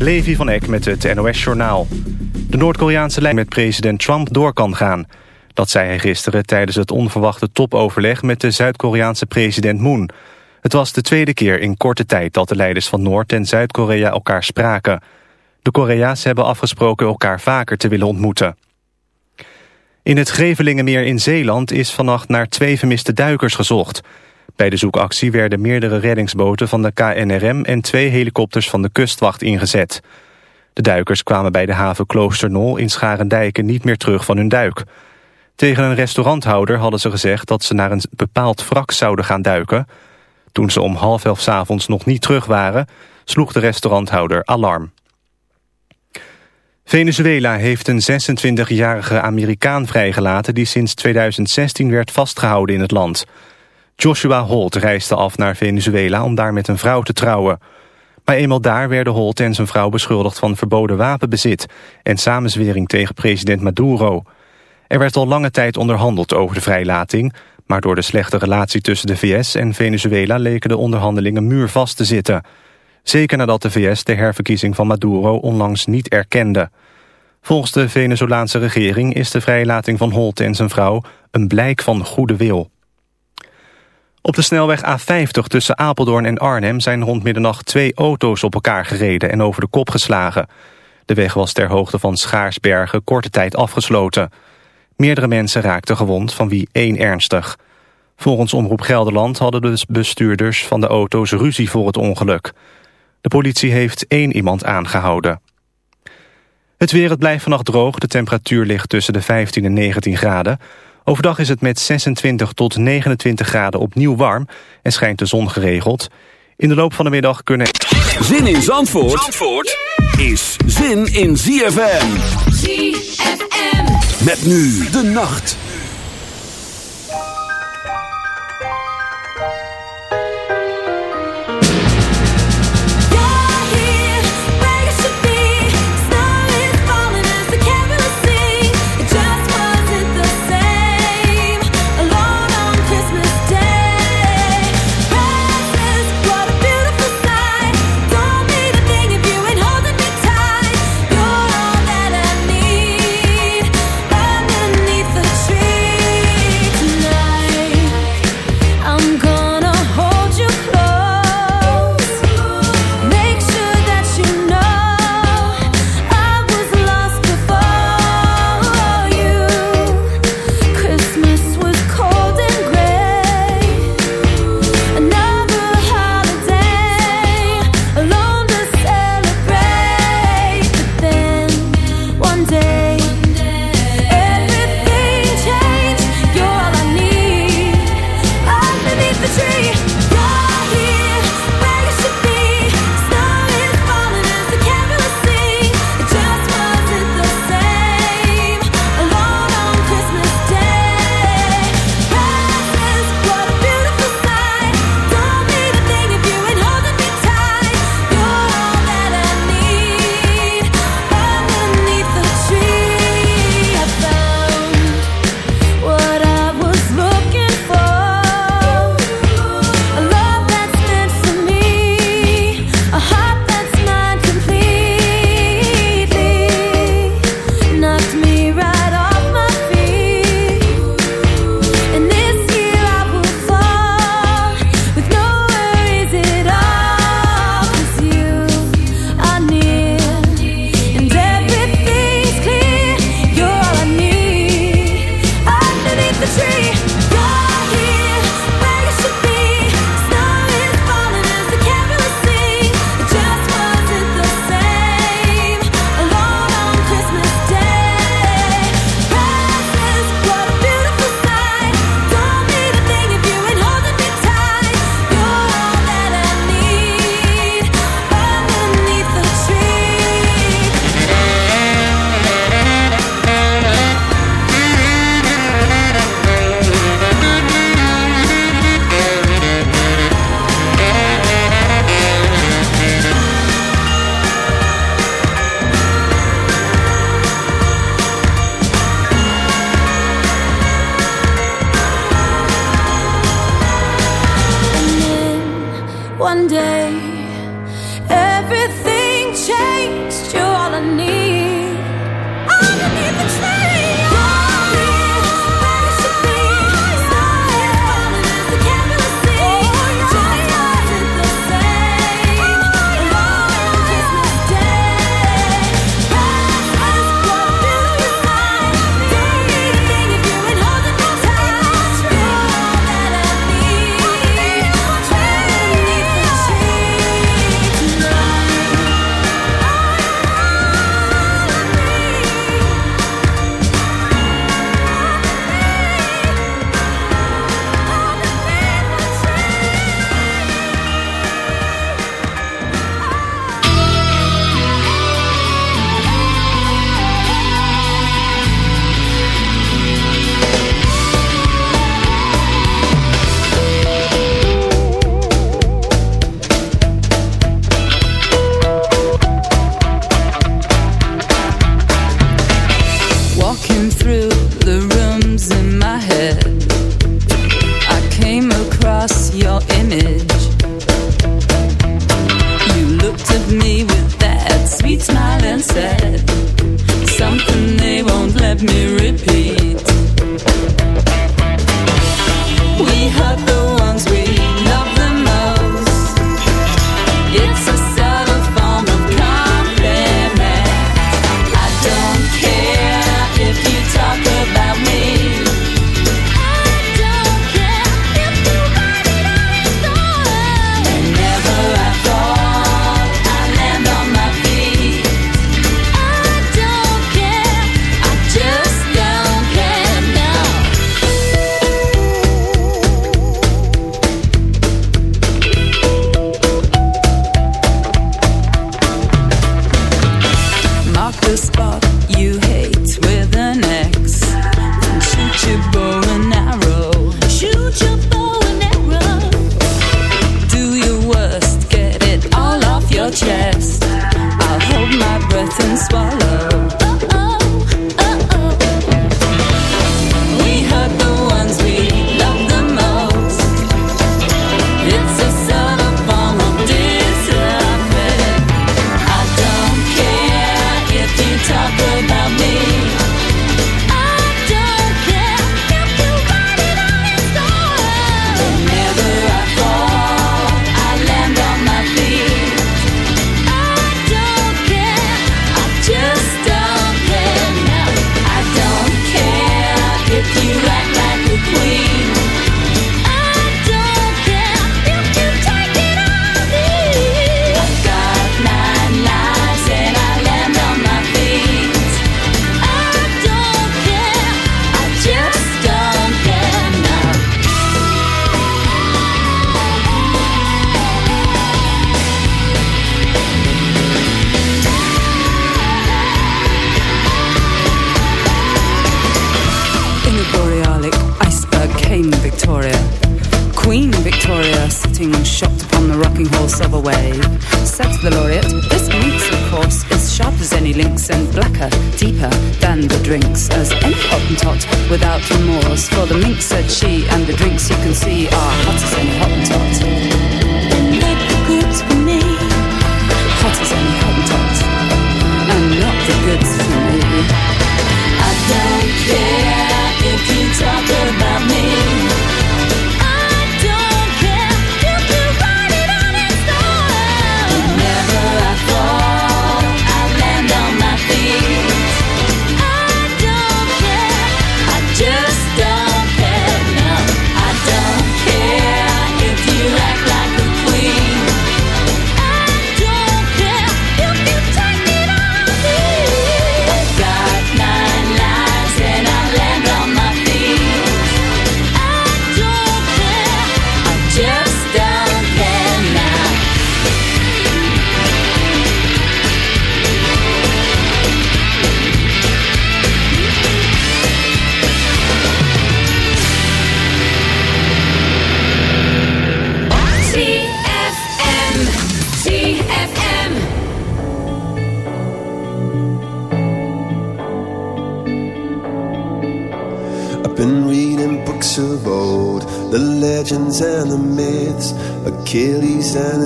Levi van Eck met het NOS-journaal. De Noord-Koreaanse lijn met president Trump door kan gaan. Dat zei hij gisteren tijdens het onverwachte topoverleg... met de Zuid-Koreaanse president Moon. Het was de tweede keer in korte tijd dat de leiders van Noord- en Zuid-Korea elkaar spraken. De Korea's hebben afgesproken elkaar vaker te willen ontmoeten. In het Grevelingenmeer in Zeeland is vannacht naar twee vermiste duikers gezocht... Bij de zoekactie werden meerdere reddingsboten van de KNRM en twee helikopters van de kustwacht ingezet. De duikers kwamen bij de haven Kloosternol in Scharendijken niet meer terug van hun duik. Tegen een restauranthouder hadden ze gezegd dat ze naar een bepaald wrak zouden gaan duiken. Toen ze om half elf avonds nog niet terug waren, sloeg de restauranthouder alarm. Venezuela heeft een 26-jarige Amerikaan vrijgelaten... die sinds 2016 werd vastgehouden in het land... Joshua Holt reisde af naar Venezuela om daar met een vrouw te trouwen. Maar eenmaal daar werden Holt en zijn vrouw beschuldigd van verboden wapenbezit... en samenzwering tegen president Maduro. Er werd al lange tijd onderhandeld over de vrijlating... maar door de slechte relatie tussen de VS en Venezuela... leken de onderhandelingen muurvast te zitten. Zeker nadat de VS de herverkiezing van Maduro onlangs niet erkende. Volgens de Venezolaanse regering is de vrijlating van Holt en zijn vrouw... een blijk van goede wil. Op de snelweg A50 tussen Apeldoorn en Arnhem zijn rond middernacht twee auto's op elkaar gereden en over de kop geslagen. De weg was ter hoogte van Schaarsbergen korte tijd afgesloten. Meerdere mensen raakten gewond, van wie één ernstig. Volgens Omroep Gelderland hadden de bestuurders van de auto's ruzie voor het ongeluk. De politie heeft één iemand aangehouden. Het weer, het blijft vannacht droog. De temperatuur ligt tussen de 15 en 19 graden. Overdag is het met 26 tot 29 graden opnieuw warm en schijnt de zon geregeld. In de loop van de middag kunnen... Zin in Zandvoort, Zandvoort is zin in ZFM. ZFM. Met nu de nacht.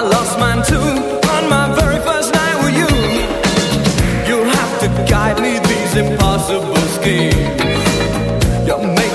I lost mine too on my very first night with you. You'll have to guide me these impossible schemes. You make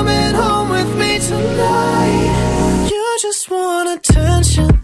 want attention.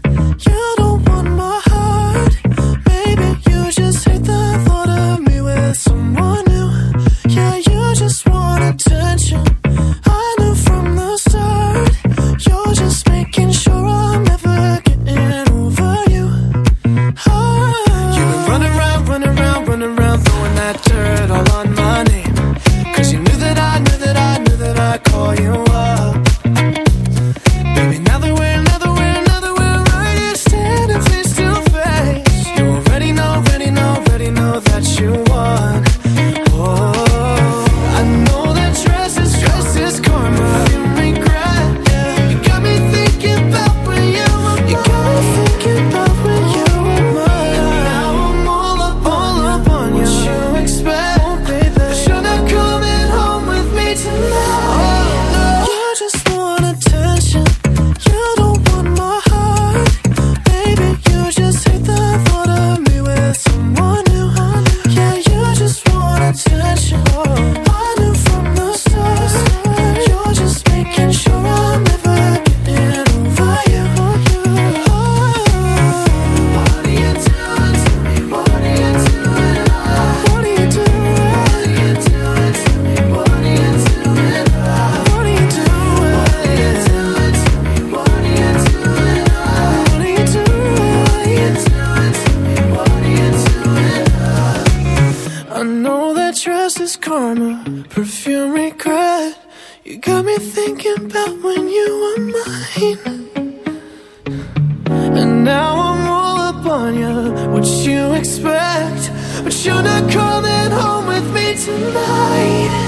tonight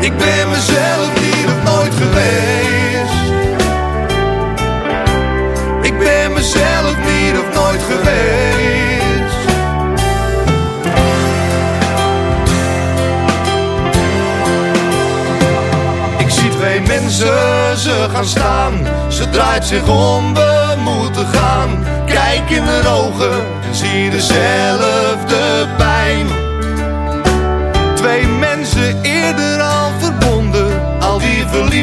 ik ben mezelf niet of nooit geweest. Ik ben mezelf niet of nooit geweest. Ik zie twee mensen, ze gaan staan. Ze draait zich om, we moeten gaan. Kijk in de ogen en zie dezelfde pijn.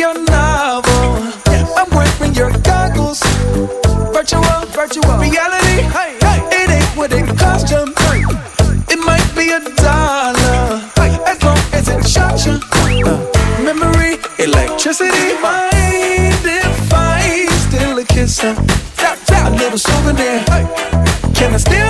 Your novel. I'm wearing your goggles. Virtual, virtual reality. Hey, hey, it ain't what it cost you. It might be a dollar. Hey, as long as it shocks you. Uh, memory, electricity. Mind if I steal a kiss? Uh, a little souvenir. Hey, can I steal